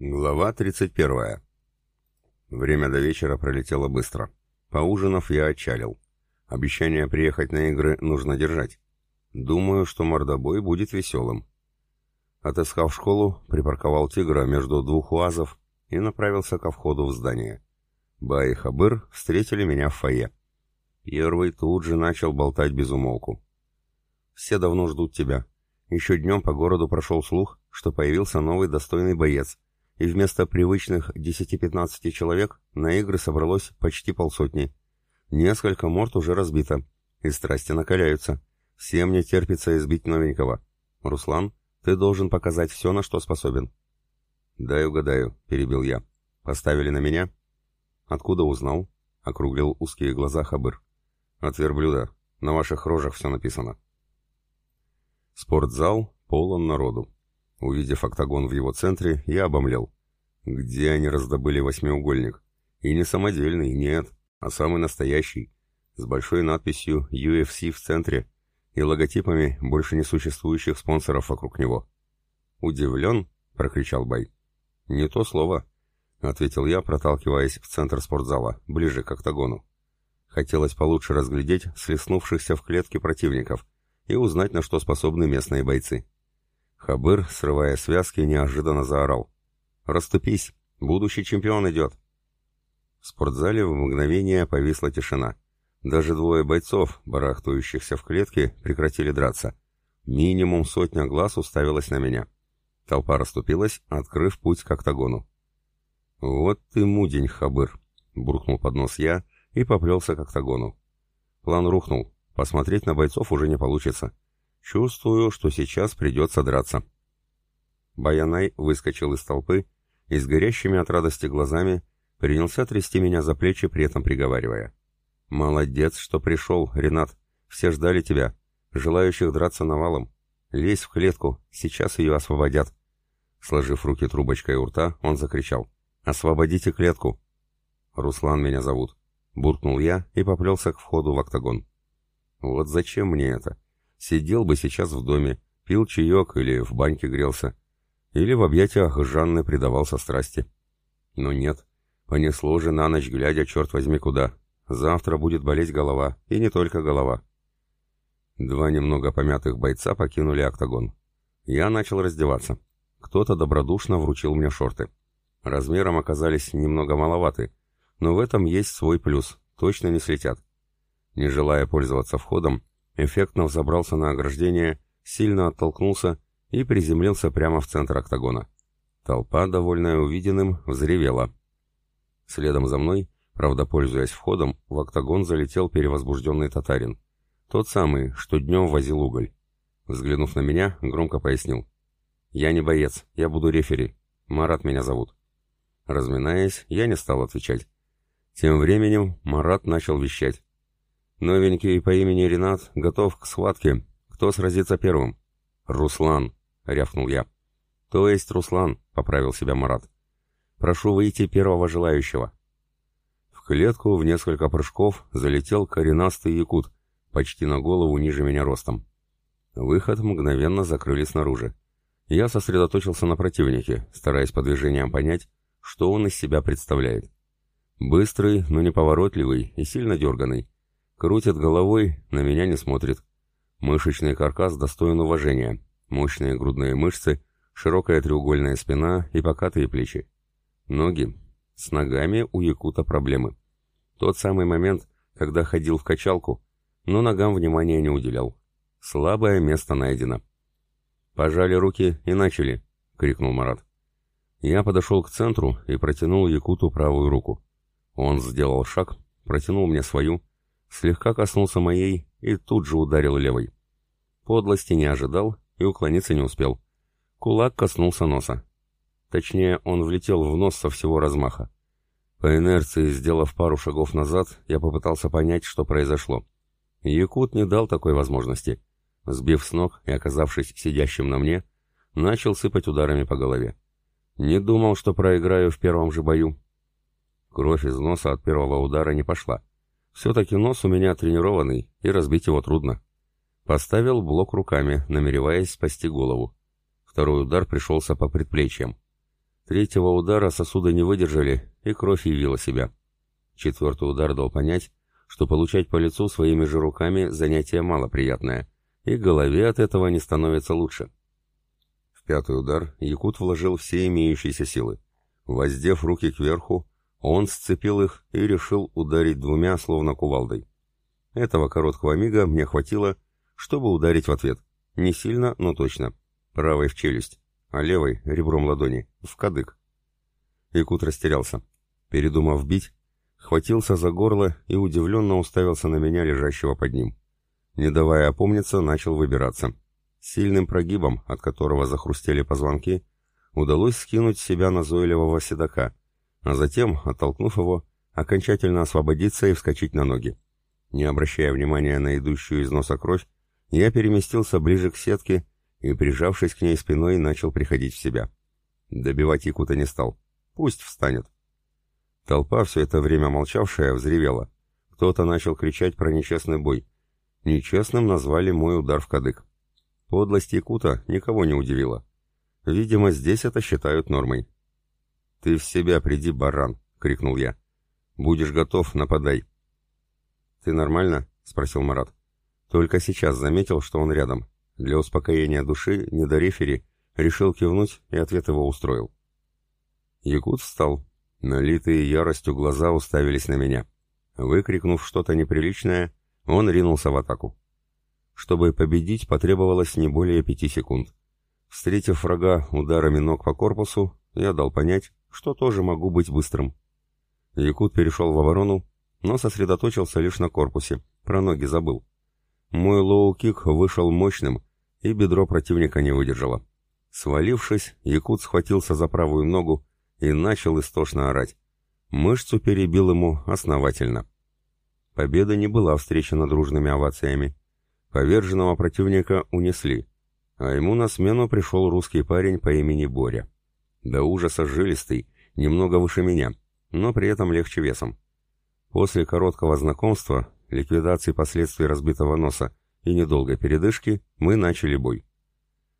Глава 31. Время до вечера пролетело быстро. Поужинав, я отчалил. Обещание приехать на игры нужно держать. Думаю, что мордобой будет веселым. Отыскав школу, припарковал тигра между двух уазов и направился ко входу в здание. Ба и Хабыр встретили меня в фойе. Первый тут же начал болтать без умолку. «Все давно ждут тебя. Еще днем по городу прошел слух, что появился новый достойный боец — и вместо привычных 10-15 человек на игры собралось почти полсотни. Несколько морд уже разбито, и страсти накаляются. Всем не терпится избить новенького. Руслан, ты должен показать все, на что способен. «Дай угадаю», — перебил я. «Поставили на меня?» «Откуда узнал?» — округлил узкие глаза Хабыр. «От верблюда. На ваших рожах все написано». Спортзал полон народу. Увидев октагон в его центре, я обомлел. Где они раздобыли восьмиугольник? И не самодельный, нет, а самый настоящий, с большой надписью UFC в центре и логотипами больше не существующих спонсоров вокруг него. «Удивлен?» — прокричал Бай. «Не то слово», — ответил я, проталкиваясь в центр спортзала, ближе к октагону. Хотелось получше разглядеть слеснувшихся в клетке противников и узнать, на что способны местные бойцы. Хабыр, срывая связки, неожиданно заорал. «Раступись! Будущий чемпион идет!» В спортзале в мгновение повисла тишина. Даже двое бойцов, барахтующихся в клетке, прекратили драться. Минимум сотня глаз уставилась на меня. Толпа расступилась, открыв путь к октагону. «Вот ты мудень, Хабыр!» — буркнул под нос я и поплелся к октагону. План рухнул. Посмотреть на бойцов уже не получится. Чувствую, что сейчас придется драться. Баянай выскочил из толпы и с горящими от радости глазами принялся трясти меня за плечи, при этом приговаривая. «Молодец, что пришел, Ренат. Все ждали тебя. Желающих драться навалом. Лезь в клетку, сейчас ее освободят». Сложив руки трубочкой у рта, он закричал. «Освободите клетку!» «Руслан меня зовут», — буркнул я и поплелся к входу в октагон. «Вот зачем мне это? Сидел бы сейчас в доме, пил чаек или в баньке грелся. Или в объятиях Жанны предавался страсти. Но нет, понесло же на ночь, глядя, черт возьми, куда. Завтра будет болеть голова, и не только голова. Два немного помятых бойца покинули октагон. Я начал раздеваться. Кто-то добродушно вручил мне шорты. Размером оказались немного маловаты, но в этом есть свой плюс, точно не слетят. Не желая пользоваться входом, эффектно взобрался на ограждение, сильно оттолкнулся и приземлился прямо в центр октагона. Толпа, довольная увиденным, взревела. Следом за мной, правда пользуясь входом, в октагон залетел перевозбужденный татарин. Тот самый, что днем возил уголь. Взглянув на меня, громко пояснил. «Я не боец, я буду рефери. Марат меня зовут». Разминаясь, я не стал отвечать. Тем временем Марат начал вещать. Новенький по имени Ренат готов к схватке. Кто сразится первым? Руслан, рявкнул я. То есть Руслан, поправил себя Марат. Прошу выйти первого желающего. В клетку в несколько прыжков залетел коренастый якут, почти на голову ниже меня ростом. Выход мгновенно закрыли снаружи. Я сосредоточился на противнике, стараясь по движениям понять, что он из себя представляет. Быстрый, но неповоротливый и сильно дерганный. Крутит головой, на меня не смотрит. Мышечный каркас достоин уважения. Мощные грудные мышцы, широкая треугольная спина и покатые плечи. Ноги. С ногами у якута проблемы. Тот самый момент, когда ходил в качалку, но ногам внимания не уделял. Слабое место найдено. «Пожали руки и начали», — крикнул Марат. Я подошел к центру и протянул Якуту правую руку. Он сделал шаг, протянул мне свою, слегка коснулся моей и тут же ударил левой. Подлости не ожидал и уклониться не успел. Кулак коснулся носа. Точнее, он влетел в нос со всего размаха. По инерции, сделав пару шагов назад, я попытался понять, что произошло. Якут не дал такой возможности. Сбив с ног и оказавшись сидящим на мне, начал сыпать ударами по голове. Не думал, что проиграю в первом же бою. Кровь из носа от первого удара не пошла. Все-таки нос у меня тренированный, и разбить его трудно. Поставил блок руками, намереваясь спасти голову. Второй удар пришелся по предплечьям. Третьего удара сосуды не выдержали, и кровь явила себя. Четвертый удар дал понять, что получать по лицу своими же руками занятие малоприятное, и голове от этого не становится лучше. В пятый удар Якут вложил все имеющиеся силы. Воздев руки кверху, он сцепил их и решил ударить двумя, словно кувалдой. Этого короткого мига мне хватило, чтобы ударить в ответ. Не сильно, но точно. Правой в челюсть, а левой — ребром ладони, в кадык. Якут растерялся. Передумав бить, хватился за горло и удивленно уставился на меня, лежащего под ним. Не давая опомниться, начал выбираться. Сильным прогибом, от которого захрустели позвонки, удалось скинуть себя назойливого седока, а затем, оттолкнув его, окончательно освободиться и вскочить на ноги. Не обращая внимания на идущую из носа кровь, я переместился ближе к сетке и, прижавшись к ней спиной, начал приходить в себя. Добивать Якута не стал. Пусть встанет. Толпа, все это время молчавшая, взревела. Кто-то начал кричать про нечестный бой. Нечестным назвали мой удар в кадык. Подлость Якута никого не удивила. Видимо, здесь это считают нормой. «Ты в себя приди, баран!» — крикнул я. «Будешь готов, нападай!» «Ты нормально?» — спросил Марат. Только сейчас заметил, что он рядом. Для успокоения души недорефери решил кивнуть, и ответ его устроил. Якут встал. Налитые яростью глаза уставились на меня. Выкрикнув что-то неприличное, он ринулся в атаку. Чтобы победить, потребовалось не более пяти секунд. Встретив врага ударами ног по корпусу, я дал понять, что тоже могу быть быстрым. Якут перешел в оборону, но сосредоточился лишь на корпусе, про ноги забыл. Мой лоу-кик вышел мощным, и бедро противника не выдержало. Свалившись, Якут схватился за правую ногу и начал истошно орать. Мышцу перебил ему основательно. Победа не была встречена дружными овациями. Поверженного противника унесли, а ему на смену пришел русский парень по имени Боря. До ужаса жилистый, немного выше меня, но при этом легче весом. После короткого знакомства, ликвидации последствий разбитого носа и недолгой передышки мы начали бой.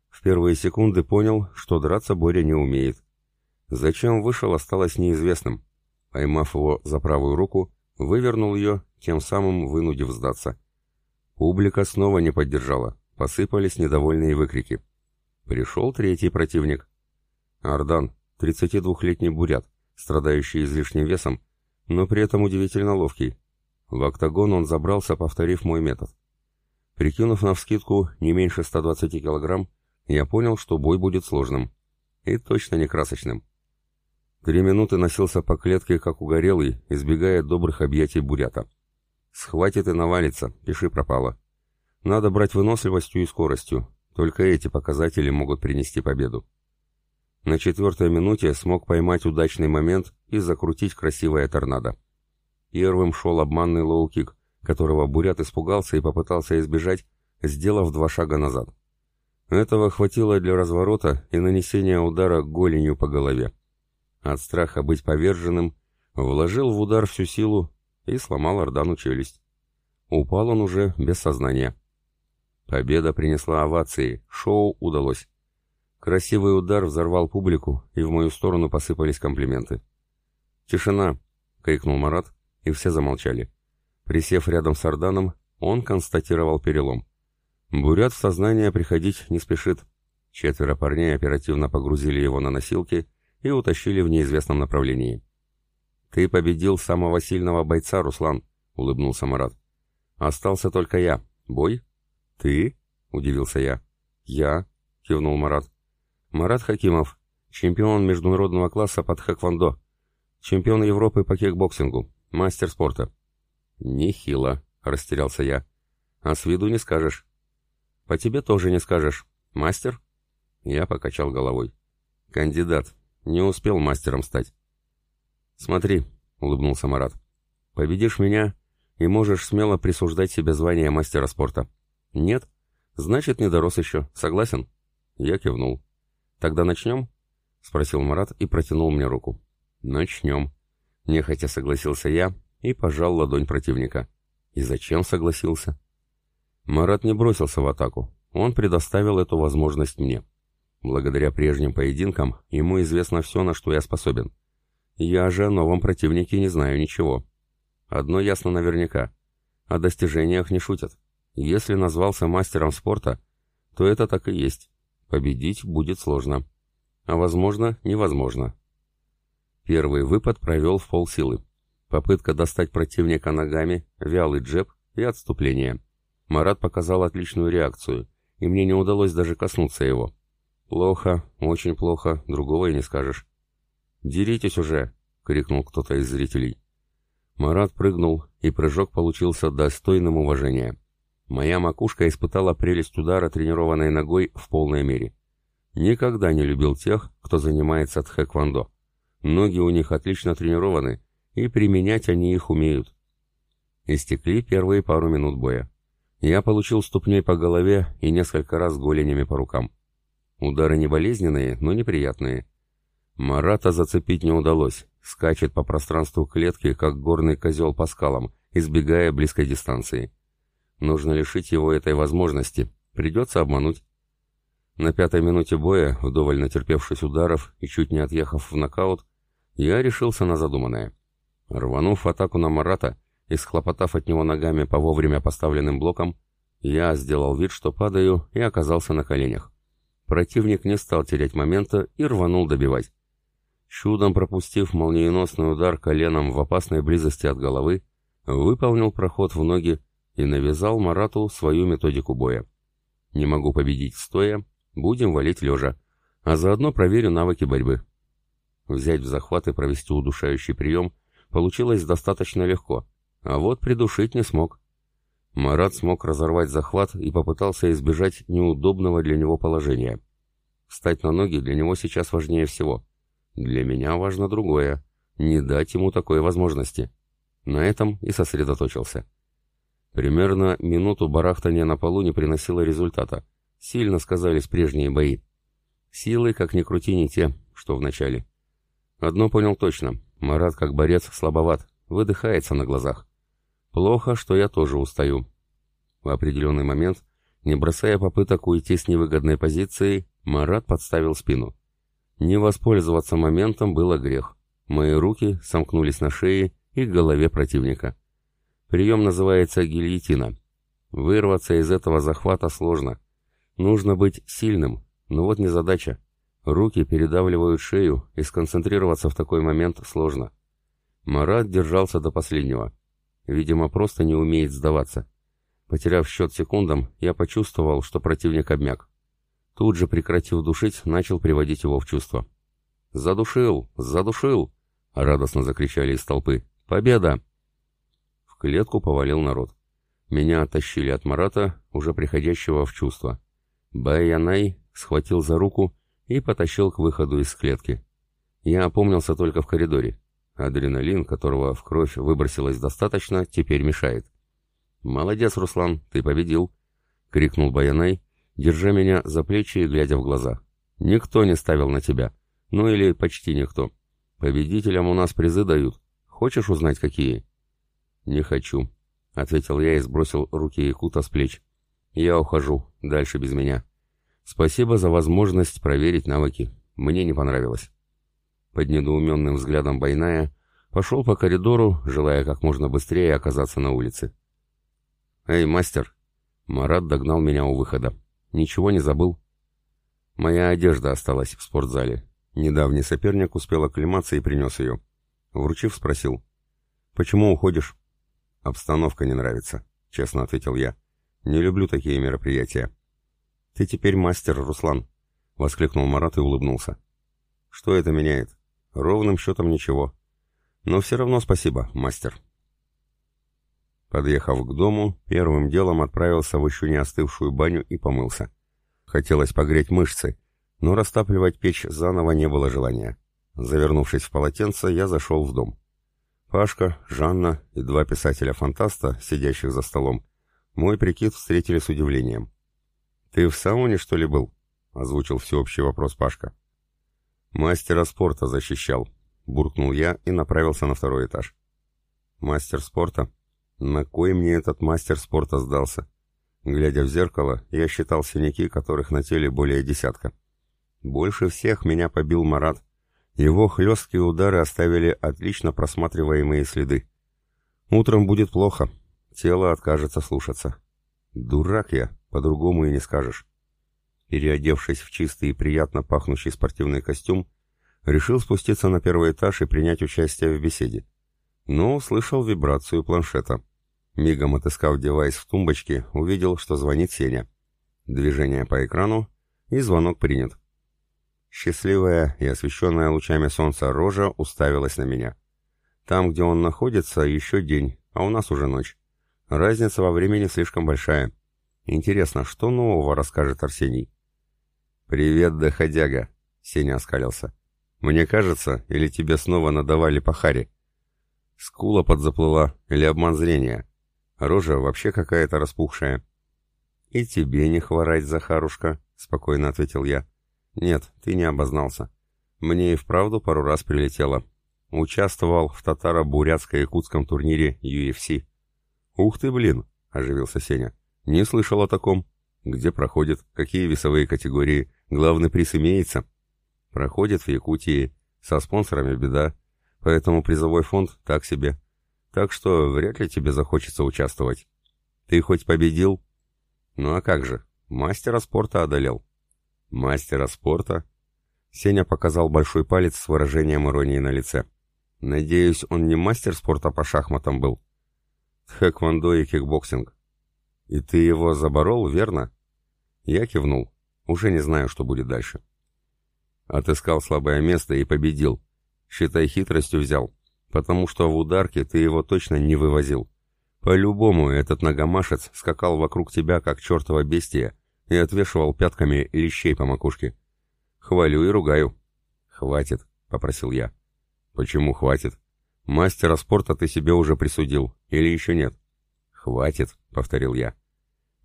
В первые секунды понял, что драться Боря не умеет. Зачем вышел, осталось неизвестным. Поймав его за правую руку, вывернул ее, тем самым вынудив сдаться. Публика снова не поддержала, посыпались недовольные выкрики. Пришел третий противник. Ардан, 32-летний бурят, страдающий излишним весом, но при этом удивительно ловкий. В октагон он забрался, повторив мой метод. Прикинув навскидку не меньше 120 килограмм, я понял, что бой будет сложным. И точно не красочным. Три минуты носился по клетке, как угорелый, избегая добрых объятий бурята. Схватит и навалится, пиши пропало. Надо брать выносливостью и скоростью, только эти показатели могут принести победу. На четвертой минуте смог поймать удачный момент и закрутить красивое торнадо. Первым шел обманный лоу-кик, которого Бурят испугался и попытался избежать, сделав два шага назад. Этого хватило для разворота и нанесения удара голенью по голове. От страха быть поверженным вложил в удар всю силу и сломал Ордану челюсть. Упал он уже без сознания. Победа принесла овации, шоу удалось. Красивый удар взорвал публику, и в мою сторону посыпались комплименты. «Тишина!» — крикнул Марат, и все замолчали. Присев рядом с Орданом, он констатировал перелом. Бурят в сознание приходить не спешит. Четверо парней оперативно погрузили его на носилки и утащили в неизвестном направлении. «Ты победил самого сильного бойца, Руслан», — улыбнулся Марат. «Остался только я. Бой?» «Ты?» — удивился я. «Я?» — кивнул Марат. Марат Хакимов, чемпион международного класса под хэквондо, чемпион Европы по кикбоксингу, мастер спорта. Нехило, растерялся я. А с виду не скажешь. По тебе тоже не скажешь. Мастер? Я покачал головой. Кандидат. Не успел мастером стать. Смотри, улыбнулся Марат. Победишь меня и можешь смело присуждать себе звание мастера спорта. Нет? Значит, не дорос еще. Согласен? Я кивнул. «Тогда начнем?» — спросил Марат и протянул мне руку. «Начнем». Нехотя согласился я и пожал ладонь противника. И зачем согласился? Марат не бросился в атаку. Он предоставил эту возможность мне. Благодаря прежним поединкам ему известно все, на что я способен. Я же о новом противнике не знаю ничего. Одно ясно наверняка. О достижениях не шутят. Если назвался мастером спорта, то это так и есть. Победить будет сложно. А возможно, невозможно. Первый выпад провел в полсилы. Попытка достать противника ногами, вялый джеб и отступление. Марат показал отличную реакцию, и мне не удалось даже коснуться его. Плохо, очень плохо, другого и не скажешь. «Деритесь уже!» — крикнул кто-то из зрителей. Марат прыгнул, и прыжок получился достойным уважения. Моя макушка испытала прелесть удара тренированной ногой в полной мере. Никогда не любил тех, кто занимается тхэквондо. Ноги у них отлично тренированы, и применять они их умеют. Истекли первые пару минут боя. Я получил ступней по голове и несколько раз голенями по рукам. Удары не болезненные, но неприятные. Марата зацепить не удалось, скачет по пространству клетки, как горный козел по скалам, избегая близкой дистанции. Нужно лишить его этой возможности. Придется обмануть. На пятой минуте боя, вдоволь натерпевшись ударов и чуть не отъехав в нокаут, я решился на задуманное. Рванув атаку на Марата и схлопотав от него ногами по вовремя поставленным блокам, я сделал вид, что падаю, и оказался на коленях. Противник не стал терять момента и рванул добивать. Чудом пропустив молниеносный удар коленом в опасной близости от головы, выполнил проход в ноги и навязал Марату свою методику боя. Не могу победить стоя, будем валить лежа, а заодно проверю навыки борьбы. Взять в захват и провести удушающий прием получилось достаточно легко, а вот придушить не смог. Марат смог разорвать захват и попытался избежать неудобного для него положения. Встать на ноги для него сейчас важнее всего. Для меня важно другое — не дать ему такой возможности. На этом и сосредоточился. Примерно минуту барахтания на полу не приносило результата. Сильно сказались прежние бои. Силы, как ни крути, не те, что в начале. Одно понял точно. Марат, как борец, слабоват, выдыхается на глазах. Плохо, что я тоже устаю. В определенный момент, не бросая попыток уйти с невыгодной позиции, Марат подставил спину. Не воспользоваться моментом было грех. Мои руки сомкнулись на шее и голове противника. Прием называется гильотина. Вырваться из этого захвата сложно. Нужно быть сильным, но вот не задача. Руки передавливают шею, и сконцентрироваться в такой момент сложно. Марат держался до последнего. Видимо, просто не умеет сдаваться. Потеряв счет секундам, я почувствовал, что противник обмяк. Тут же, прекратив душить, начал приводить его в чувство. «Задушил! Задушил!» — радостно закричали из толпы. «Победа!» Клетку повалил народ. Меня оттащили от Марата, уже приходящего в чувство. Баянай схватил за руку и потащил к выходу из клетки. Я опомнился только в коридоре. Адреналин, которого в кровь выбросилось достаточно, теперь мешает. «Молодец, Руслан, ты победил!» — крикнул Баянай, держа меня за плечи и глядя в глаза. «Никто не ставил на тебя. Ну или почти никто. Победителям у нас призы дают. Хочешь узнать, какие?» «Не хочу», — ответил я и сбросил руки Якута с плеч. «Я ухожу. Дальше без меня. Спасибо за возможность проверить навыки. Мне не понравилось». Под недоуменным взглядом Байная пошел по коридору, желая как можно быстрее оказаться на улице. «Эй, мастер!» Марат догнал меня у выхода. «Ничего не забыл?» «Моя одежда осталась в спортзале. Недавний соперник успел оклематься и принес ее». Вручив, спросил. «Почему уходишь?» «Обстановка не нравится», — честно ответил я. «Не люблю такие мероприятия». «Ты теперь мастер, Руслан», — воскликнул Марат и улыбнулся. «Что это меняет? Ровным счетом ничего. Но все равно спасибо, мастер». Подъехав к дому, первым делом отправился в еще не остывшую баню и помылся. Хотелось погреть мышцы, но растапливать печь заново не было желания. Завернувшись в полотенце, я зашел в дом. Пашка, Жанна и два писателя-фантаста, сидящих за столом, мой прикид встретили с удивлением. «Ты в сауне, что ли, был?» — озвучил всеобщий вопрос Пашка. «Мастера спорта защищал», — буркнул я и направился на второй этаж. «Мастер спорта? На кой мне этот мастер спорта сдался?» Глядя в зеркало, я считал синяки, которых на теле более десятка. Больше всех меня побил Марат. Его хлесткие удары оставили отлично просматриваемые следы. Утром будет плохо. Тело откажется слушаться. Дурак я, по-другому и не скажешь. Переодевшись в чистый и приятно пахнущий спортивный костюм, решил спуститься на первый этаж и принять участие в беседе. Но услышал вибрацию планшета. Мигом отыскав девайс в тумбочке, увидел, что звонит Сеня. Движение по экрану, и звонок принят. Счастливая и освещенная лучами солнца рожа уставилась на меня. Там, где он находится, еще день, а у нас уже ночь. Разница во времени слишком большая. Интересно, что нового расскажет Арсений? «Привет, доходяга!» — Сеня оскалился. «Мне кажется, или тебе снова надавали по харе?» Скула подзаплыла, или обман зрения. Рожа вообще какая-то распухшая. «И тебе не хворать, Захарушка», — спокойно ответил я. «Нет, ты не обознался. Мне и вправду пару раз прилетело. Участвовал в татаро-бурятско-якутском турнире UFC». «Ух ты, блин!» — оживился Сеня. «Не слышал о таком. Где проходит? Какие весовые категории? Главный приз имеется?» «Проходит в Якутии. Со спонсорами беда. Поэтому призовой фонд так себе. Так что вряд ли тебе захочется участвовать. Ты хоть победил?» Ну а как же, мастера спорта одолел. Мастера спорта? Сеня показал большой палец с выражением иронии на лице. Надеюсь, он не мастер спорта по шахматам был. Тхэквондо и кикбоксинг. И ты его заборол, верно? Я кивнул. Уже не знаю, что будет дальше. Отыскал слабое место и победил. Считай, хитростью взял. Потому что в ударке ты его точно не вывозил. По-любому этот ногомашец скакал вокруг тебя, как чертова бестия, и отвешивал пятками лещей по макушке. Хвалю и ругаю. «Хватит», — попросил я. «Почему хватит? Мастера спорта ты себе уже присудил, или еще нет?» «Хватит», — повторил я.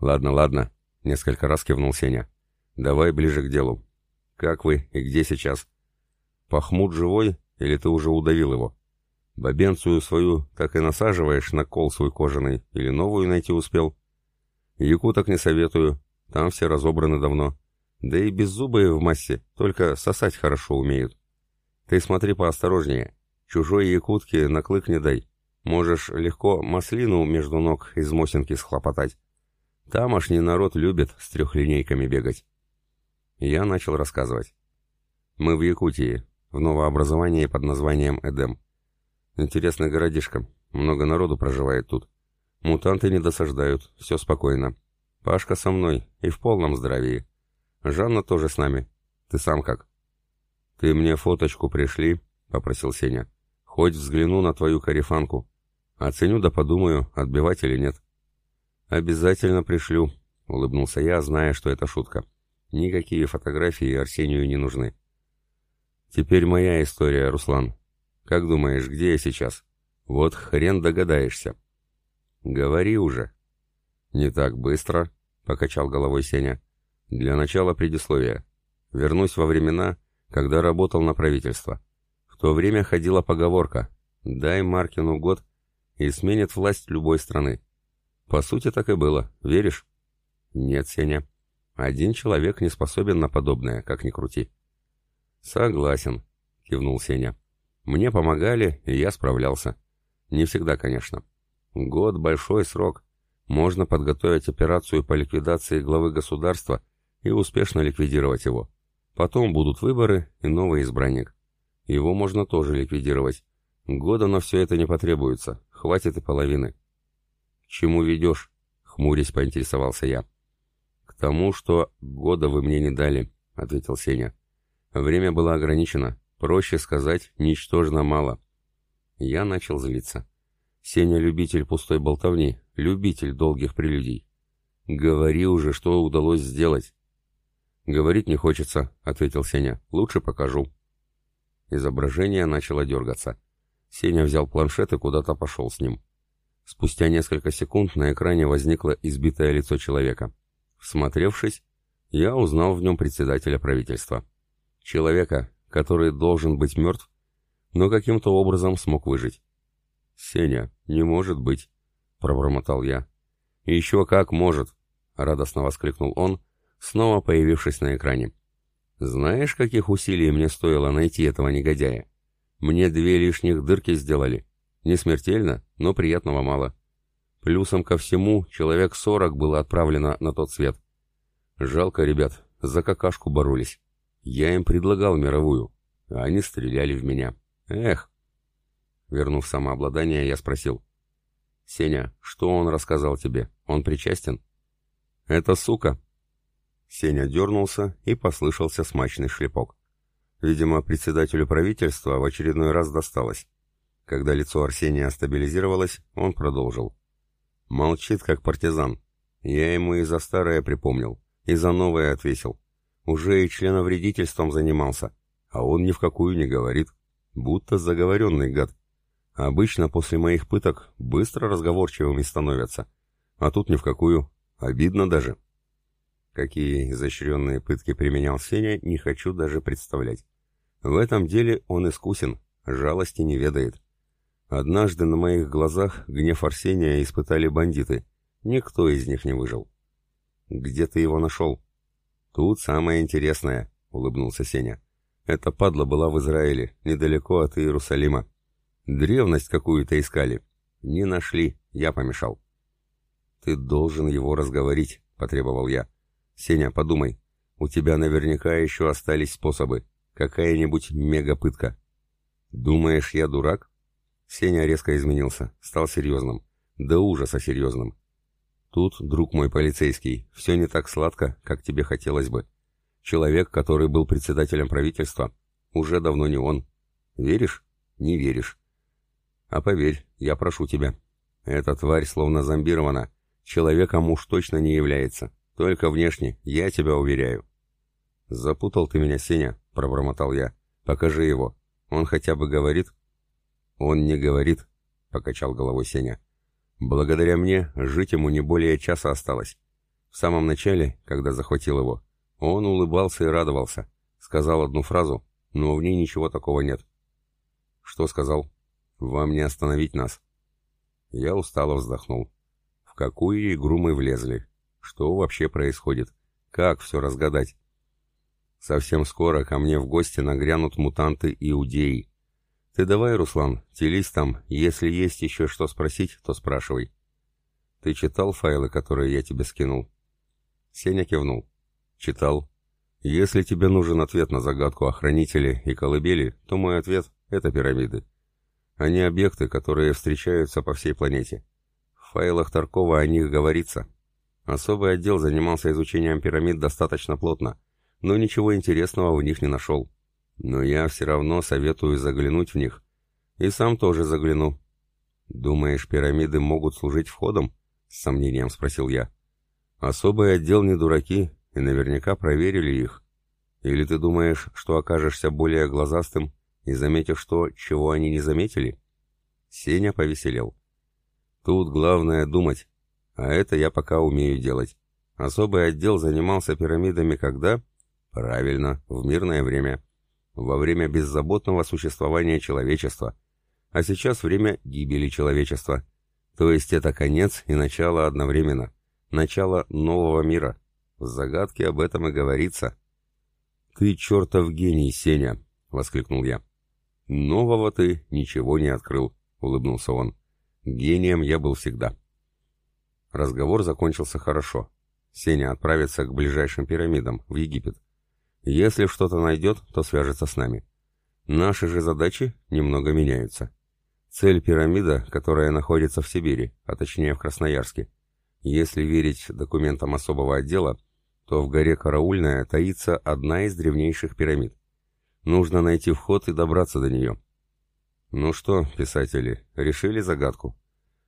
«Ладно, ладно», — несколько раз кивнул Сеня. «Давай ближе к делу. Как вы и где сейчас? Пахмут живой, или ты уже удавил его?» Бабенцию свою так и насаживаешь на кол свой кожаный, или новую найти успел. Якуток не советую, там все разобраны давно. Да и беззубые в массе, только сосать хорошо умеют. Ты смотри поосторожнее, чужой якутки на клык не дай. Можешь легко маслину между ног из мосинки схлопотать. Тамошний народ любит с трехлинейками бегать. Я начал рассказывать. Мы в Якутии, в новообразовании под названием Эдем. Интересный городишко. Много народу проживает тут. Мутанты не досаждают, все спокойно. Пашка со мной и в полном здравии. Жанна тоже с нами. Ты сам как? Ты мне фоточку пришли, попросил Сеня. Хоть взгляну на твою карифанку. Оценю да подумаю, отбивать или нет. Обязательно пришлю, улыбнулся я, зная, что это шутка. Никакие фотографии Арсению не нужны. Теперь моя история, Руслан. Как думаешь, где я сейчас? Вот хрен догадаешься. Говори уже. Не так быстро, покачал головой Сеня. Для начала предисловия. Вернусь во времена, когда работал на правительство. В то время ходила поговорка «Дай Маркину год, и сменит власть любой страны». По сути, так и было. Веришь? Нет, Сеня. Один человек не способен на подобное, как ни крути. Согласен, кивнул Сеня. Мне помогали, и я справлялся. Не всегда, конечно. Год — большой срок. Можно подготовить операцию по ликвидации главы государства и успешно ликвидировать его. Потом будут выборы и новый избранник. Его можно тоже ликвидировать. Года на все это не потребуется, хватит и половины. «К чему ведешь?» — хмурясь поинтересовался я. «К тому, что года вы мне не дали», — ответил Сеня. «Время было ограничено. Проще сказать, ничтожно мало. Я начал злиться. Сеня любитель пустой болтовни, любитель долгих прелюдий. Говори уже, что удалось сделать. Говорить не хочется, ответил Сеня. Лучше покажу. Изображение начало дергаться. Сеня взял планшет и куда-то пошел с ним. Спустя несколько секунд на экране возникло избитое лицо человека. Всмотревшись, я узнал в нем председателя правительства. Человека, который должен быть мертв, но каким-то образом смог выжить. «Сеня, не может быть!» — пробормотал я. «Еще как может!» — радостно воскликнул он, снова появившись на экране. Знаешь, каких усилий мне стоило найти этого негодяя? Мне две лишних дырки сделали. Не смертельно, но приятного мало. Плюсом ко всему, человек сорок было отправлено на тот свет. Жалко, ребят, за какашку боролись. Я им предлагал мировую, а они стреляли в меня. Эх! Вернув самообладание, я спросил. «Сеня, что он рассказал тебе? Он причастен?» «Это сука!» Сеня дернулся и послышался смачный шлепок. Видимо, председателю правительства в очередной раз досталось. Когда лицо Арсения стабилизировалось, он продолжил. «Молчит, как партизан. Я ему и за старое припомнил, и за новое отвесил. Уже и членовредительством занимался, а он ни в какую не говорит, будто заговоренный гад. Обычно после моих пыток быстро разговорчивыми становятся, а тут ни в какую, обидно даже». Какие изощренные пытки применял Сеня, не хочу даже представлять. В этом деле он искусен, жалости не ведает. Однажды на моих глазах гнев Арсения испытали бандиты. Никто из них не выжил. «Где ты его нашел?» «Тут самое интересное», — улыбнулся Сеня. «Эта падла была в Израиле, недалеко от Иерусалима. Древность какую-то искали. Не нашли, я помешал». «Ты должен его разговорить», — потребовал я. «Сеня, подумай, у тебя наверняка еще остались способы. Какая-нибудь мегапытка». «Думаешь, я дурак?» Сеня резко изменился, стал серьезным. До ужаса серьезным. Тут, друг мой полицейский, все не так сладко, как тебе хотелось бы. Человек, который был председателем правительства, уже давно не он. Веришь? Не веришь. А поверь, я прошу тебя. Эта тварь словно зомбирована. Человеком уж точно не является. Только внешне, я тебя уверяю. Запутал ты меня, Сеня, пробормотал я. Покажи его. Он хотя бы говорит? «Он не говорит», — покачал головой Сеня. «Благодаря мне жить ему не более часа осталось. В самом начале, когда захватил его, он улыбался и радовался. Сказал одну фразу, но в ней ничего такого нет». «Что сказал?» «Вам не остановить нас». Я устало вздохнул. «В какую игру мы влезли? Что вообще происходит? Как все разгадать?» Совсем скоро ко мне в гости нагрянут мутанты-иудеи. Ты давай, Руслан, телись там, если есть еще что спросить, то спрашивай. Ты читал файлы, которые я тебе скинул? Сеня кивнул. Читал. Если тебе нужен ответ на загадку о хранителе и колыбели, то мой ответ — это пирамиды. Они объекты, которые встречаются по всей планете. В файлах Таркова о них говорится. Особый отдел занимался изучением пирамид достаточно плотно, но ничего интересного в них не нашел. Но я все равно советую заглянуть в них. И сам тоже загляну. Думаешь, пирамиды могут служить входом? С сомнением спросил я. Особый отдел не дураки, и наверняка проверили их. Или ты думаешь, что окажешься более глазастым и заметишь то, чего они не заметили? Сеня повеселел. Тут главное думать, а это я пока умею делать. Особый отдел занимался пирамидами когда? Правильно, в мирное время во время беззаботного существования человечества, а сейчас время гибели человечества. То есть это конец и начало одновременно, начало нового мира. В загадке об этом и говорится. «Ты чертов гений, Сеня!» — воскликнул я. «Нового ты ничего не открыл», — улыбнулся он. «Гением я был всегда». Разговор закончился хорошо. Сеня отправится к ближайшим пирамидам, в Египет. Если что-то найдет, то свяжется с нами. Наши же задачи немного меняются. Цель пирамида, которая находится в Сибири, а точнее в Красноярске. Если верить документам особого отдела, то в горе Караульная таится одна из древнейших пирамид. Нужно найти вход и добраться до нее. «Ну что, писатели, решили загадку?»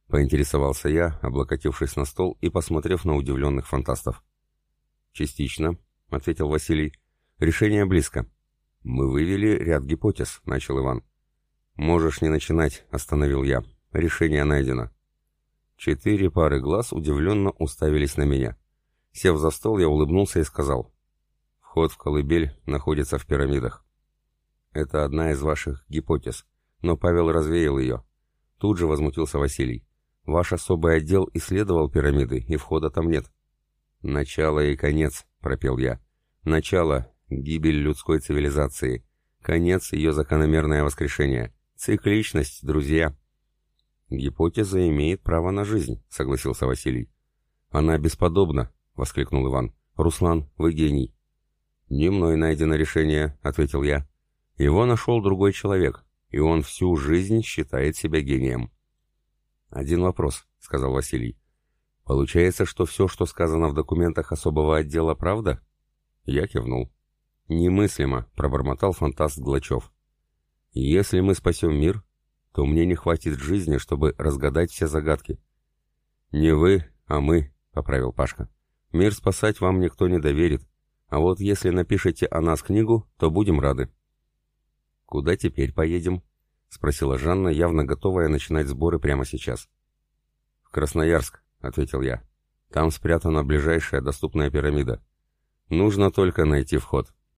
Поинтересовался я, облокотившись на стол и посмотрев на удивленных фантастов. «Частично», — ответил Василий. Решение близко. Мы вывели ряд гипотез, начал Иван. Можешь не начинать, остановил я. Решение найдено. Четыре пары глаз удивленно уставились на меня. Сев за стол, я улыбнулся и сказал. Вход в колыбель находится в пирамидах. Это одна из ваших гипотез, но Павел развеял ее. Тут же возмутился Василий. Ваш особый отдел исследовал пирамиды, и входа там нет. Начало и конец, пропел я. Начало гибель людской цивилизации, конец ее закономерное воскрешение, цикличность, друзья. Гипотеза имеет право на жизнь, согласился Василий. Она бесподобна, воскликнул Иван. Руслан, вы гений. Не мной найдено решение, ответил я. Его нашел другой человек, и он всю жизнь считает себя гением. «Один вопрос», — сказал Василий. «Получается, что все, что сказано в документах особого отдела, правда?» Я кивнул. «Немыслимо», — пробормотал фантаст Глачев. «Если мы спасем мир, то мне не хватит жизни, чтобы разгадать все загадки». «Не вы, а мы», — поправил Пашка. «Мир спасать вам никто не доверит, а вот если напишете о нас книгу, то будем рады». «Куда теперь поедем?» — спросила Жанна, явно готовая начинать сборы прямо сейчас. «В Красноярск», — ответил я. «Там спрятана ближайшая доступная пирамида. Нужно только найти вход».